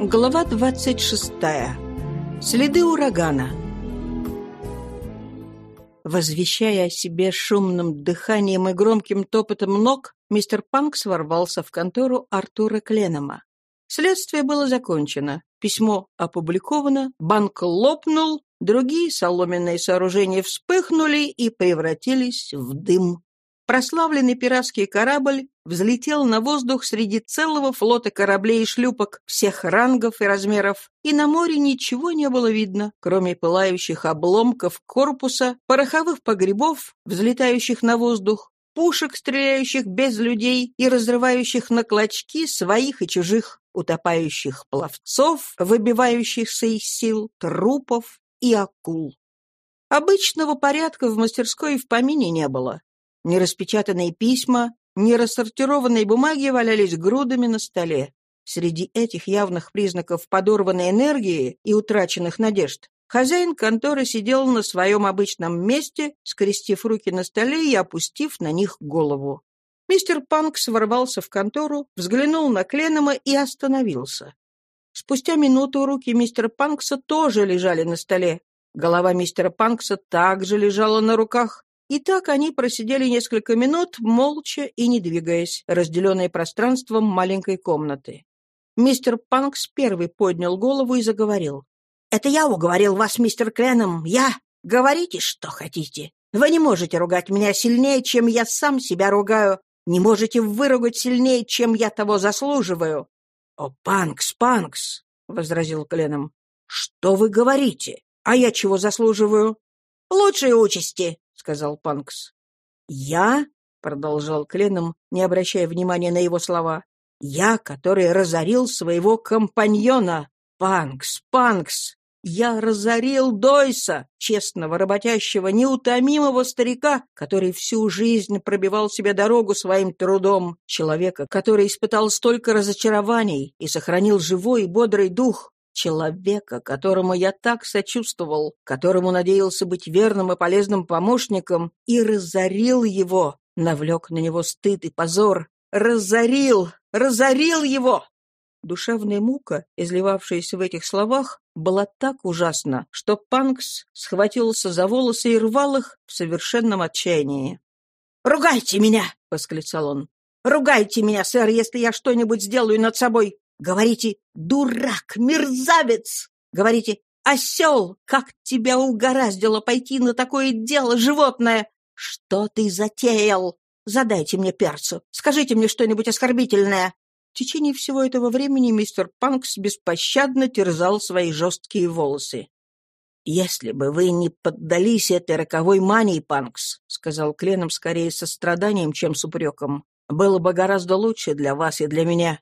Глава 26. Следы урагана. Возвещая о себе шумным дыханием и громким топотом ног, мистер Панкс ворвался в контору Артура Кленома. Следствие было закончено, письмо опубликовано, банк лопнул, другие соломенные сооружения вспыхнули и превратились в дым. Прославленный пиратский корабль взлетел на воздух среди целого флота кораблей и шлюпок всех рангов и размеров, и на море ничего не было видно, кроме пылающих обломков корпуса, пороховых погребов, взлетающих на воздух, пушек, стреляющих без людей и разрывающих на клочки своих и чужих, утопающих пловцов, выбивающихся из сил, трупов и акул. Обычного порядка в мастерской в помине не было. Нераспечатанные письма, нерассортированные бумаги валялись грудами на столе. Среди этих явных признаков подорванной энергии и утраченных надежд хозяин конторы сидел на своем обычном месте, скрестив руки на столе и опустив на них голову. Мистер Панкс ворвался в контору, взглянул на Кленома и остановился. Спустя минуту руки мистера Панкса тоже лежали на столе. Голова мистера Панкса также лежала на руках. И так они просидели несколько минут, молча и не двигаясь, разделенные пространством маленькой комнаты. Мистер Панкс первый поднял голову и заговорил. «Это я уговорил вас, мистер Кленом, я. Говорите, что хотите. Вы не можете ругать меня сильнее, чем я сам себя ругаю. Не можете выругать сильнее, чем я того заслуживаю». «О, Панкс, Панкс!» — возразил Кленом. «Что вы говорите? А я чего заслуживаю?» «Лучшей участи», сказал Панкс. «Я?» — продолжал Кленом, не обращая внимания на его слова. «Я, который разорил своего компаньона! Панкс, Панкс! Я разорил Дойса, честного, работящего, неутомимого старика, который всю жизнь пробивал себе дорогу своим трудом, человека, который испытал столько разочарований и сохранил живой и бодрый дух, Человека, которому я так сочувствовал, которому надеялся быть верным и полезным помощником, и разорил его, навлек на него стыд и позор. Разорил! Разорил его! Душевная мука, изливавшаяся в этих словах, была так ужасна, что Панкс схватился за волосы и рвал их в совершенном отчаянии. «Ругайте меня!» — восклицал он. «Ругайте меня, сэр, если я что-нибудь сделаю над собой. Говорите «дурак», «мерзавец». Говорите «осел», как тебя угораздило пойти на такое дело, животное. Что ты затеял? Задайте мне перцу. Скажите мне что-нибудь оскорбительное. В течение всего этого времени мистер Панкс беспощадно терзал свои жесткие волосы. «Если бы вы не поддались этой роковой мании, Панкс», — сказал Кленом скорее со страданием, чем с упреком, «было бы гораздо лучше для вас и для меня.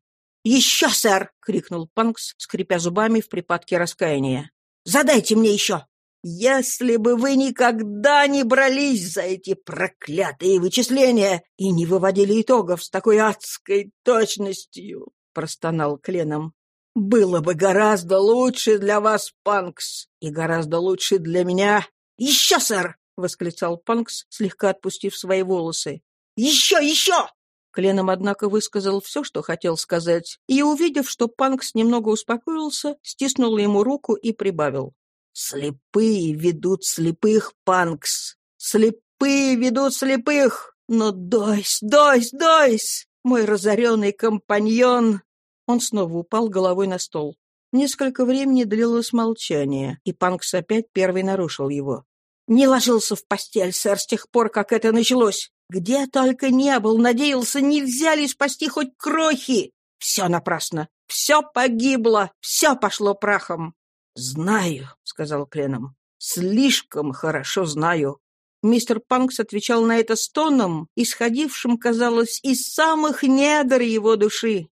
«Еще, сэр!» — крикнул Панкс, скрипя зубами в припадке раскаяния. «Задайте мне еще!» «Если бы вы никогда не брались за эти проклятые вычисления и не выводили итогов с такой адской точностью!» — простонал Кленом. «Было бы гораздо лучше для вас, Панкс, и гораздо лучше для меня!» «Еще, сэр!» — восклицал Панкс, слегка отпустив свои волосы. «Еще, еще!» Кленом, однако, высказал все, что хотел сказать, и, увидев, что Панкс немного успокоился, стиснул ему руку и прибавил. «Слепые ведут слепых, Панкс! Слепые ведут слепых! Но Дойс, Дойс, Дойс! Мой разоренный компаньон!» Он снова упал головой на стол. Несколько времени длилось молчание, и Панкс опять первый нарушил его. «Не ложился в постель, сэр, с тех пор, как это началось. Где только не был, надеялся, нельзя ли спасти хоть крохи. Все напрасно, все погибло, все пошло прахом. «Знаю», — сказал Кленом, — «слишком хорошо знаю». Мистер Панкс отвечал на это стоном, исходившим, казалось, из самых недр его души.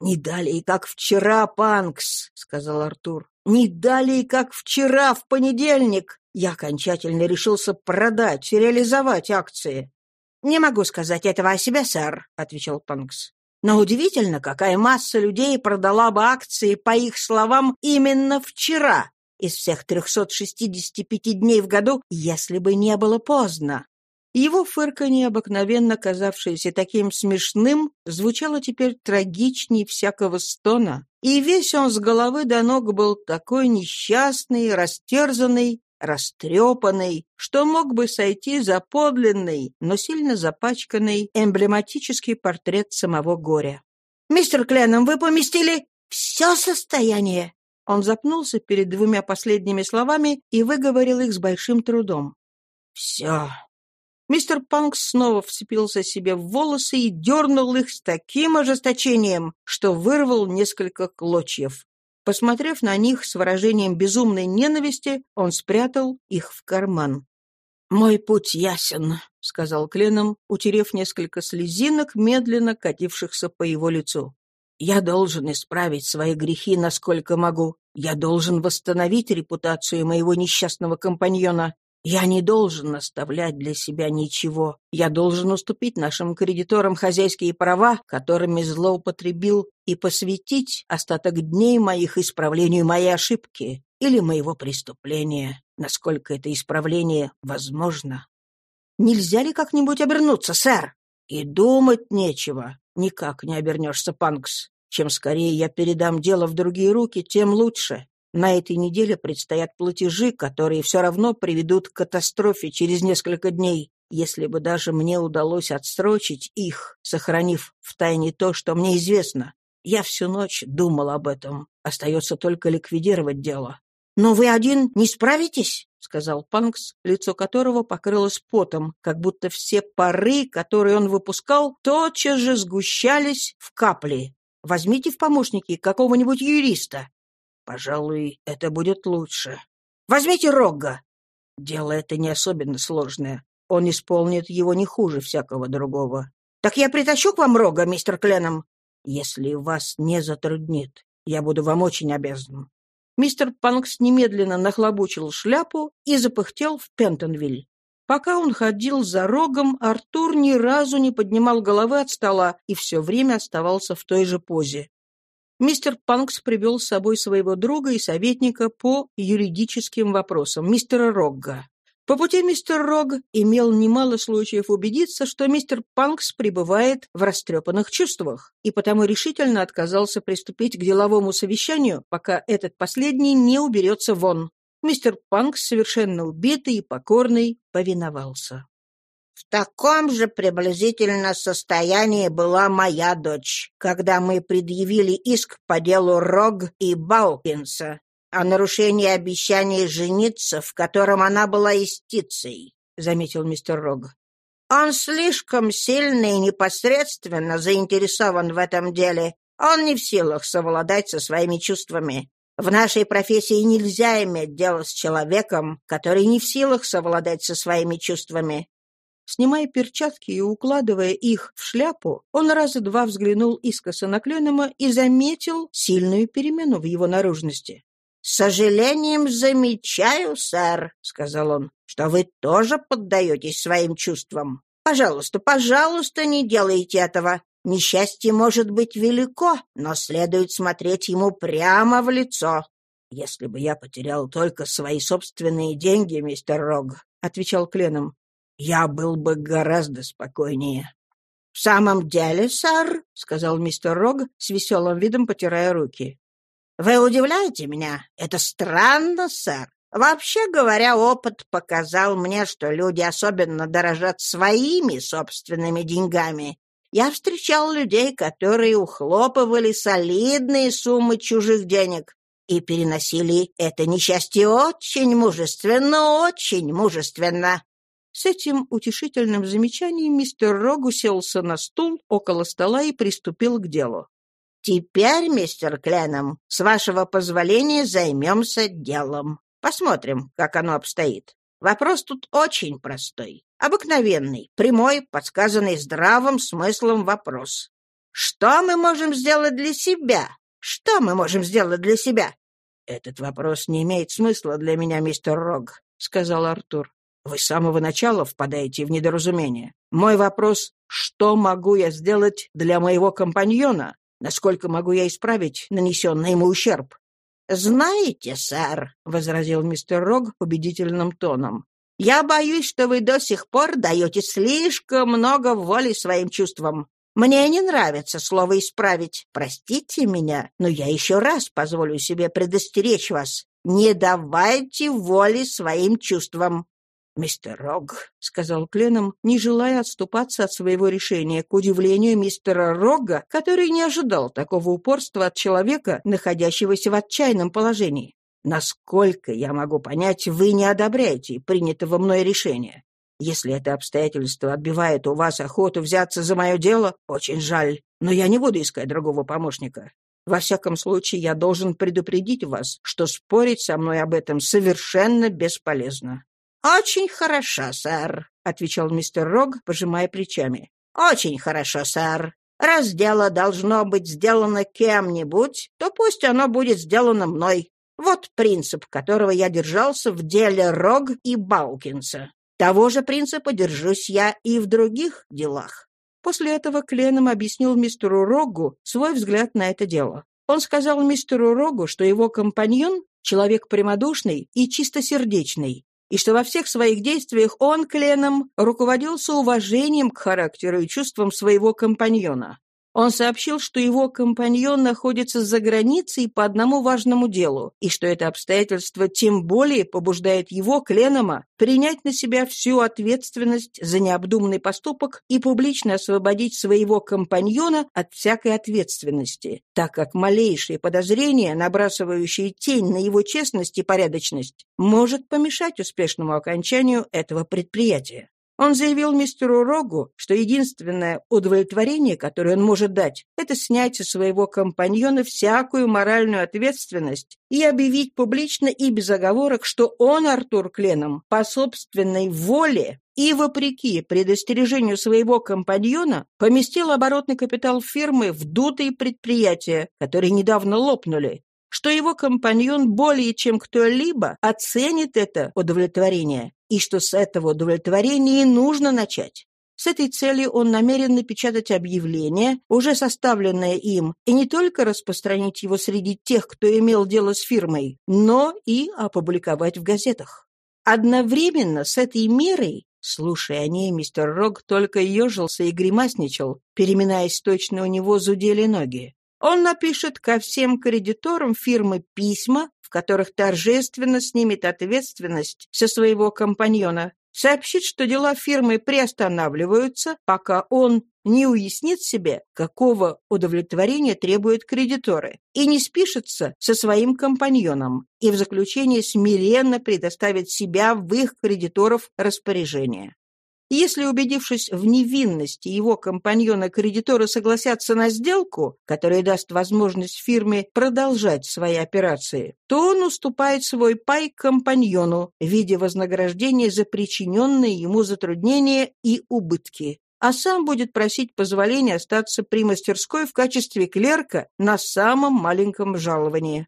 «Не далее, как вчера, Панкс», — сказал Артур. «Не далее, как вчера, в понедельник, я окончательно решился продать, реализовать акции. «Не могу сказать этого о себе, сэр», — отвечал Панкс. «Но удивительно, какая масса людей продала бы акции, по их словам, именно вчера, из всех 365 дней в году, если бы не было поздно. Его фырканье, обыкновенно казавшееся таким смешным, звучало теперь трагичней всякого стона, и весь он с головы до ног был такой несчастный, растерзанный, растрепанный, что мог бы сойти за подлинный, но сильно запачканный эмблематический портрет самого горя. «Мистер Кленом, вы поместили все состояние!» Он запнулся перед двумя последними словами и выговорил их с большим трудом. «Все!» Мистер Панкс снова вцепился себе в волосы и дернул их с таким ожесточением, что вырвал несколько клочьев. Посмотрев на них с выражением безумной ненависти, он спрятал их в карман. «Мой путь ясен», — сказал Кленом, утерев несколько слезинок, медленно катившихся по его лицу. «Я должен исправить свои грехи, насколько могу. Я должен восстановить репутацию моего несчастного компаньона. Я не должен оставлять для себя ничего. Я должен уступить нашим кредиторам хозяйские права, которыми злоупотребил, и посвятить остаток дней моих исправлению моей ошибки или моего преступления, насколько это исправление возможно. Нельзя ли как-нибудь обернуться, сэр? И думать нечего. Никак не обернешься, Панкс. Чем скорее я передам дело в другие руки, тем лучше. На этой неделе предстоят платежи, которые все равно приведут к катастрофе через несколько дней. Если бы даже мне удалось отсрочить их, сохранив в тайне то, что мне известно. Я всю ночь думал об этом. Остается только ликвидировать дело. «Но вы один не справитесь?» — сказал Панкс, лицо которого покрылось потом, как будто все пары, которые он выпускал, тотчас же сгущались в капли. «Возьмите в помощники какого-нибудь юриста. Пожалуй, это будет лучше. Возьмите Рогга. Дело это не особенно сложное. Он исполнит его не хуже всякого другого. Так я притащу к вам Рога, мистер Кленом. Если вас не затруднит, я буду вам очень обязан. Мистер Панкс немедленно нахлобучил шляпу и запыхтел в Пентонвиль. Пока он ходил за рогом, Артур ни разу не поднимал головы от стола и все время оставался в той же позе. Мистер Панкс привел с собой своего друга и советника по юридическим вопросам, мистера Рогга. По пути мистер Рог имел немало случаев убедиться, что мистер Панкс пребывает в растрепанных чувствах, и потому решительно отказался приступить к деловому совещанию, пока этот последний не уберется вон. Мистер Панкс, совершенно убитый и покорный, повиновался. В таком же приблизительно состоянии была моя дочь, когда мы предъявили иск по делу Рог и Баупинса о нарушении обещания жениться, в котором она была истицей, — заметил мистер Рог. Он слишком сильно и непосредственно заинтересован в этом деле. Он не в силах совладать со своими чувствами. В нашей профессии нельзя иметь дело с человеком, который не в силах совладать со своими чувствами. Снимая перчатки и укладывая их в шляпу, он раза два взглянул искоса на Кленема и заметил сильную перемену в его наружности. «С сожалением замечаю, сэр», — сказал он, — «что вы тоже поддаетесь своим чувствам. Пожалуйста, пожалуйста, не делайте этого. Несчастье может быть велико, но следует смотреть ему прямо в лицо». «Если бы я потерял только свои собственные деньги, мистер Рог», — отвечал Кленом, я был бы гораздо спокойнее. — В самом деле, сэр, — сказал мистер Рог, с веселым видом потирая руки. — Вы удивляете меня. Это странно, сэр. Вообще говоря, опыт показал мне, что люди особенно дорожат своими собственными деньгами. Я встречал людей, которые ухлопывали солидные суммы чужих денег и переносили это несчастье очень мужественно, очень мужественно. С этим утешительным замечанием мистер Рог уселся на стул около стола и приступил к делу. «Теперь, мистер Кленом, с вашего позволения займемся делом. Посмотрим, как оно обстоит. Вопрос тут очень простой. Обыкновенный, прямой, подсказанный здравым смыслом вопрос. Что мы можем сделать для себя? Что мы можем сделать для себя? «Этот вопрос не имеет смысла для меня, мистер Рог», — сказал Артур. Вы с самого начала впадаете в недоразумение. Мой вопрос — что могу я сделать для моего компаньона? Насколько могу я исправить нанесенный ему ущерб? «Знаете, сэр», — возразил мистер Рог убедительным тоном, Я боюсь, что вы до сих пор даете слишком много воли своим чувствам. Мне не нравится слово «исправить». Простите меня, но я еще раз позволю себе предостеречь вас. Не давайте воли своим чувствам. «Мистер Рог», — сказал Кленом, не желая отступаться от своего решения, к удивлению мистера Рога, который не ожидал такого упорства от человека, находящегося в отчаянном положении. «Насколько я могу понять, вы не одобряете принятого мной решения. Если это обстоятельство отбивает у вас охоту взяться за мое дело, очень жаль, но я не буду искать другого помощника. Во всяком случае, я должен предупредить вас, что спорить со мной об этом совершенно бесполезно. «Очень хорошо, сэр», — отвечал мистер Рог, пожимая плечами. «Очень хорошо, сэр. Раз дело должно быть сделано кем-нибудь, то пусть оно будет сделано мной. Вот принцип, которого я держался в деле Рог и Баукинса. Того же принципа держусь я и в других делах». После этого Кленом объяснил мистеру Рогу свой взгляд на это дело. Он сказал мистеру Рогу, что его компаньон — человек прямодушный и чистосердечный, и что во всех своих действиях он, Кленом, руководился уважением к характеру и чувствам своего компаньона. Он сообщил, что его компаньон находится за границей по одному важному делу, и что это обстоятельство тем более побуждает его, Кленома, принять на себя всю ответственность за необдуманный поступок и публично освободить своего компаньона от всякой ответственности, так как малейшее подозрение, набрасывающее тень на его честность и порядочность, может помешать успешному окончанию этого предприятия. Он заявил мистеру Рогу, что единственное удовлетворение, которое он может дать, это снять со своего компаньона всякую моральную ответственность и объявить публично и без оговорок, что он, Артур Кленом, по собственной воле и, вопреки предостережению своего компаньона, поместил оборотный капитал фирмы в дутые предприятия, которые недавно лопнули, что его компаньон более чем кто-либо оценит это удовлетворение и что с этого удовлетворения и нужно начать. С этой целью он намерен напечатать объявление, уже составленное им, и не только распространить его среди тех, кто имел дело с фирмой, но и опубликовать в газетах. Одновременно с этой мерой, слушая о ней, мистер Рог только ежился и гримасничал, переминаясь точно у него зудели ноги. Он напишет ко всем кредиторам фирмы письма, в которых торжественно снимет ответственность со своего компаньона, сообщит, что дела фирмы приостанавливаются, пока он не уяснит себе, какого удовлетворения требуют кредиторы, и не спишется со своим компаньоном, и в заключение смиренно предоставит себя в их кредиторов распоряжение. Если, убедившись в невинности его компаньона-кредиторы согласятся на сделку, которая даст возможность фирме продолжать свои операции, то он уступает свой пай компаньону в виде вознаграждения за причиненные ему затруднения и убытки а сам будет просить позволения остаться при мастерской в качестве клерка на самом маленьком жаловании.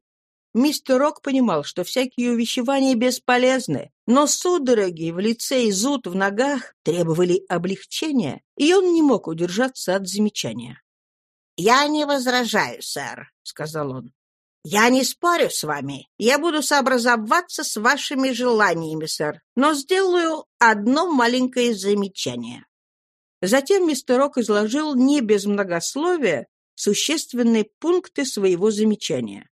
Мистер Рок понимал, что всякие увещевания бесполезны, но судороги в лице и зуд в ногах требовали облегчения, и он не мог удержаться от замечания. «Я не возражаю, сэр», — сказал он. «Я не спорю с вами. Я буду сообразоваться с вашими желаниями, сэр, но сделаю одно маленькое замечание». Затем мистер Рок изложил не без многословия существенные пункты своего замечания.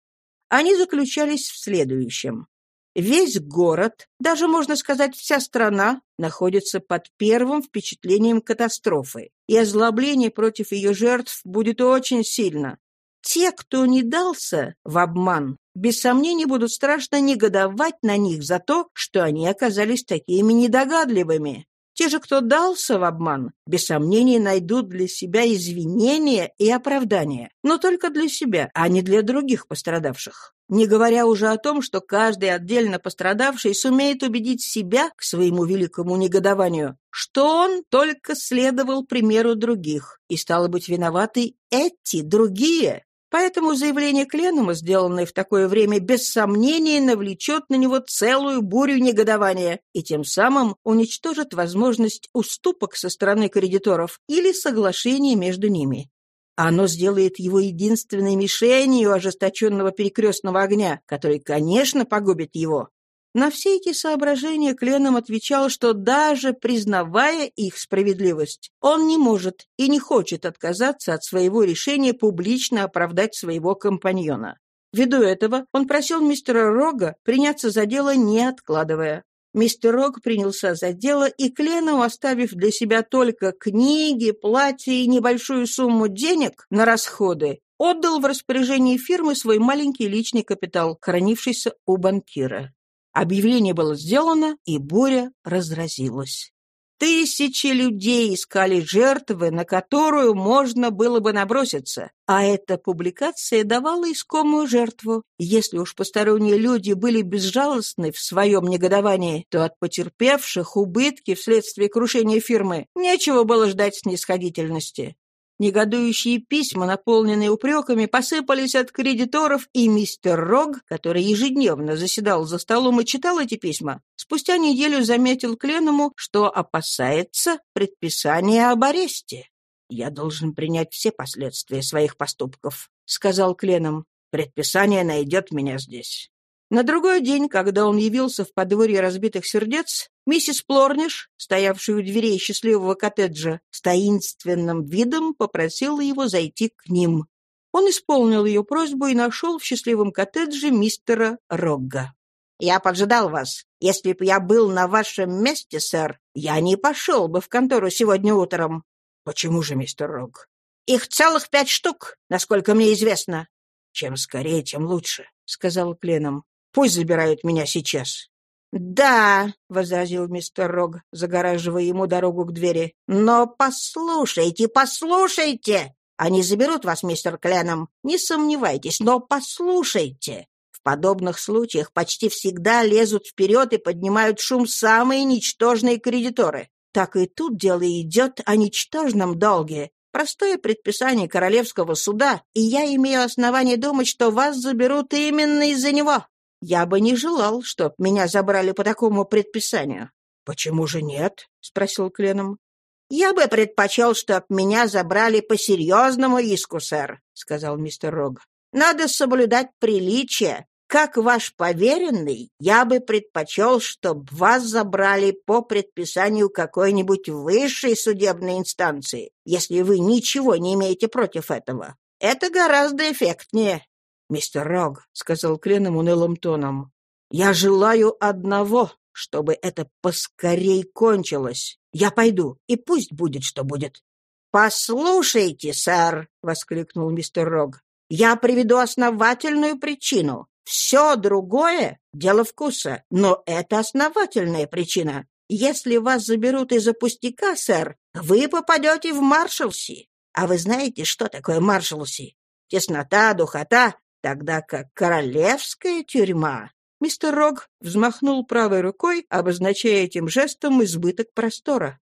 Они заключались в следующем. Весь город, даже, можно сказать, вся страна, находится под первым впечатлением катастрофы, и озлобление против ее жертв будет очень сильно. Те, кто не дался в обман, без сомнения будут страшно негодовать на них за то, что они оказались такими недогадливыми. Те же, кто дался в обман, без сомнения найдут для себя извинения и оправдания, но только для себя, а не для других пострадавших. Не говоря уже о том, что каждый отдельно пострадавший сумеет убедить себя к своему великому негодованию, что он только следовал примеру других, и стало быть виноваты эти другие, Поэтому заявление Кленума, сделанное в такое время, без сомнения навлечет на него целую бурю негодования и тем самым уничтожит возможность уступок со стороны кредиторов или соглашения между ними. Оно сделает его единственной мишенью ожесточенного перекрестного огня, который, конечно, погубит его. На все эти соображения Кленом отвечал, что даже признавая их справедливость, он не может и не хочет отказаться от своего решения публично оправдать своего компаньона. Ввиду этого он просил мистера Рога приняться за дело, не откладывая. Мистер Рог принялся за дело, и Кленом, оставив для себя только книги, платья и небольшую сумму денег на расходы, отдал в распоряжение фирмы свой маленький личный капитал, хранившийся у банкира. Объявление было сделано, и буря разразилась. Тысячи людей искали жертвы, на которую можно было бы наброситься, а эта публикация давала искомую жертву. Если уж посторонние люди были безжалостны в своем негодовании, то от потерпевших убытки вследствие крушения фирмы нечего было ждать снисходительности. Негодующие письма, наполненные упреками, посыпались от кредиторов, и мистер Рог, который ежедневно заседал за столом и читал эти письма, спустя неделю заметил Кленому, что опасается предписания об аресте. «Я должен принять все последствия своих поступков», — сказал Кленом. «Предписание найдет меня здесь». На другой день, когда он явился в подворье разбитых сердец, миссис Плорниш, стоявшая у дверей счастливого коттеджа, с таинственным видом попросила его зайти к ним. Он исполнил ее просьбу и нашел в счастливом коттедже мистера Рогга. «Я поджидал вас. Если бы я был на вашем месте, сэр, я не пошел бы в контору сегодня утром». «Почему же, мистер Рогг?» «Их целых пять штук, насколько мне известно». «Чем скорее, тем лучше», — сказал Кленом. Пусть забирают меня сейчас». «Да», — возразил мистер Рог, загораживая ему дорогу к двери. «Но послушайте, послушайте! Они заберут вас, мистер Кленом, не сомневайтесь, но послушайте!» В подобных случаях почти всегда лезут вперед и поднимают шум самые ничтожные кредиторы. Так и тут дело идет о ничтожном долге. Простое предписание королевского суда, и я имею основание думать, что вас заберут именно из-за него. Я бы не желал, чтоб меня забрали по такому предписанию. — Почему же нет? — спросил Кленом. — Я бы предпочел, чтоб меня забрали по серьезному иску, сэр, — сказал мистер Рог. — Надо соблюдать приличие. Как ваш поверенный, я бы предпочел, чтоб вас забрали по предписанию какой-нибудь высшей судебной инстанции, если вы ничего не имеете против этого. Это гораздо эффектнее. «Мистер Рог», — сказал Кленом унылым тоном, — «я желаю одного, чтобы это поскорей кончилось. Я пойду, и пусть будет, что будет». «Послушайте, сэр», — воскликнул мистер Рог, — «я приведу основательную причину. Все другое — дело вкуса, но это основательная причина. Если вас заберут из-за пустяка, сэр, вы попадете в Маршалси. А вы знаете, что такое Маршалси? Теснота, духота, тогда как королевская тюрьма... Мистер Рог взмахнул правой рукой, обозначая этим жестом избыток простора.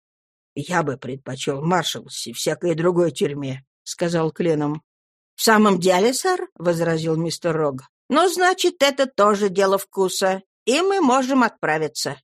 «Я бы предпочел Маршалси всякой другой тюрьме», — сказал Кленом. «В самом деле, сэр», — возразил мистер Рог, — «ну, значит, это тоже дело вкуса, и мы можем отправиться».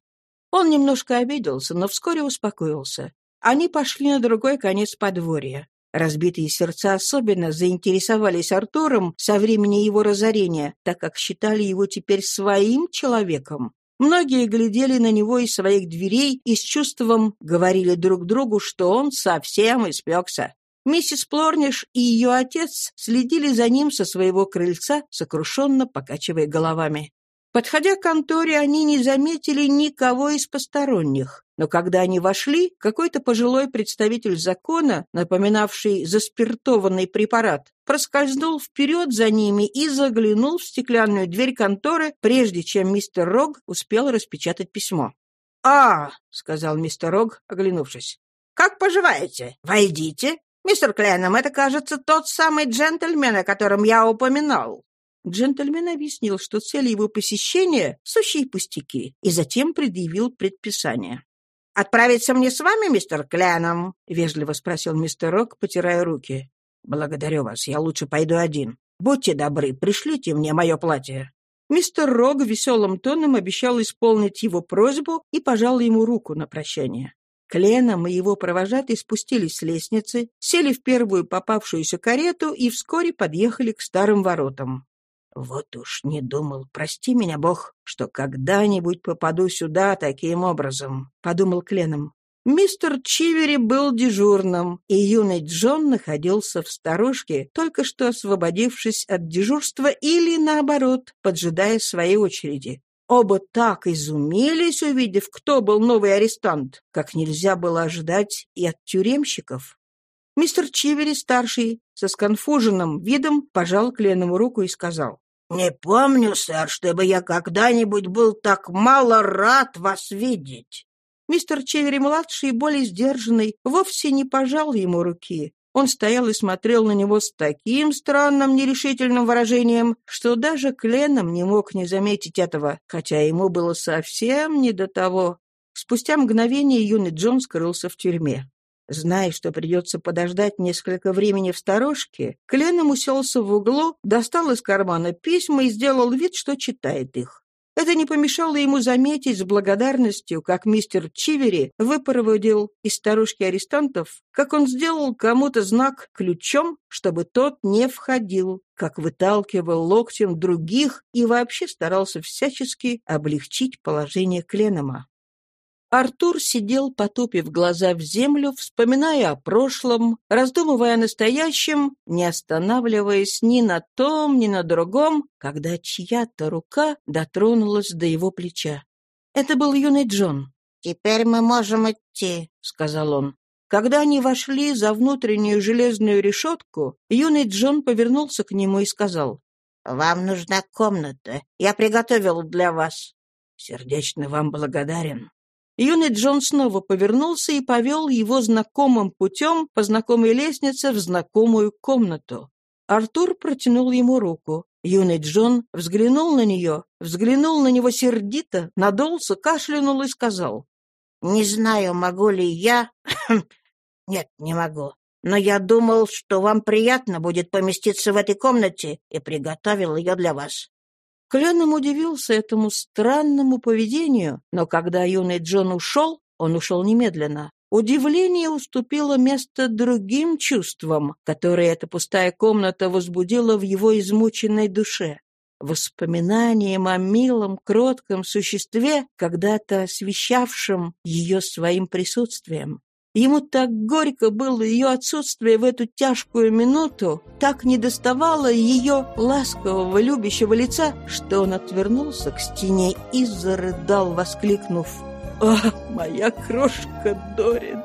Он немножко обиделся, но вскоре успокоился. Они пошли на другой конец подворья. Разбитые сердца особенно заинтересовались Артуром со времени его разорения, так как считали его теперь своим человеком. Многие глядели на него из своих дверей и с чувством говорили друг другу, что он совсем испекся. Миссис Плорниш и ее отец следили за ним со своего крыльца, сокрушенно покачивая головами. Подходя к конторе, они не заметили никого из посторонних. Но когда они вошли, какой-то пожилой представитель закона, напоминавший заспиртованный препарат, проскользнул вперед за ними и заглянул в стеклянную дверь конторы, прежде чем мистер Рог успел распечатать письмо. «А!» — сказал мистер Рог, оглянувшись. «Как поживаете? Войдите. Мистер Кленом, это, кажется, тот самый джентльмен, о котором я упоминал». Джентльмен объяснил, что цель его посещения — сущие пустяки, и затем предъявил предписание. «Отправиться мне с вами, мистер Кляном?» — вежливо спросил мистер Рок, потирая руки. «Благодарю вас, я лучше пойду один. Будьте добры, пришлите мне мое платье». Мистер Рог веселым тоном обещал исполнить его просьбу и пожал ему руку на прощание. Кленом и его провожатый спустились с лестницы, сели в первую попавшуюся карету и вскоре подъехали к старым воротам. Вот уж не думал, прости меня, Бог, что когда-нибудь попаду сюда таким образом, — подумал Кленом. Мистер Чивери был дежурным, и юный Джон находился в сторожке, только что освободившись от дежурства или, наоборот, поджидая своей очереди. Оба так изумились, увидев, кто был новый арестант, как нельзя было ожидать и от тюремщиков. Мистер Чивери, старший, со сконфуженным видом, пожал Кленому руку и сказал. «Не помню, сэр, чтобы я когда-нибудь был так мало рад вас видеть». Мистер Чивери-младший, более сдержанный, вовсе не пожал ему руки. Он стоял и смотрел на него с таким странным нерешительным выражением, что даже Кленом не мог не заметить этого, хотя ему было совсем не до того. Спустя мгновение юный Джон скрылся в тюрьме. Зная, что придется подождать несколько времени в сторожке, Кленом уселся в углу, достал из кармана письма и сделал вид, что читает их. Это не помешало ему заметить с благодарностью, как мистер Чивери выпроводил из старушки арестантов, как он сделал кому-то знак ключом, чтобы тот не входил, как выталкивал локтем других и вообще старался всячески облегчить положение Кленома. Артур сидел, потупив глаза в землю, вспоминая о прошлом, раздумывая о настоящем, не останавливаясь ни на том, ни на другом, когда чья-то рука дотронулась до его плеча. Это был юный Джон. «Теперь мы можем идти», — сказал он. Когда они вошли за внутреннюю железную решетку, юный Джон повернулся к нему и сказал. «Вам нужна комната. Я приготовил для вас». «Сердечно вам благодарен», Юный Джон снова повернулся и повел его знакомым путем по знакомой лестнице в знакомую комнату. Артур протянул ему руку. Юный Джон взглянул на нее, взглянул на него сердито, надулся, кашлянул и сказал. «Не знаю, могу ли я...» «Нет, не могу. Но я думал, что вам приятно будет поместиться в этой комнате и приготовил ее для вас. Кленом удивился этому странному поведению, но когда юный Джон ушел, он ушел немедленно. Удивление уступило место другим чувствам, которые эта пустая комната возбудила в его измученной душе. Воспоминанием о милом, кротком существе, когда-то освещавшем ее своим присутствием. Ему так горько было ее отсутствие в эту тяжкую минуту, так недоставало ее ласкового, любящего лица, что он отвернулся к стене и зарыдал, воскликнув «О, моя крошка Дорин!»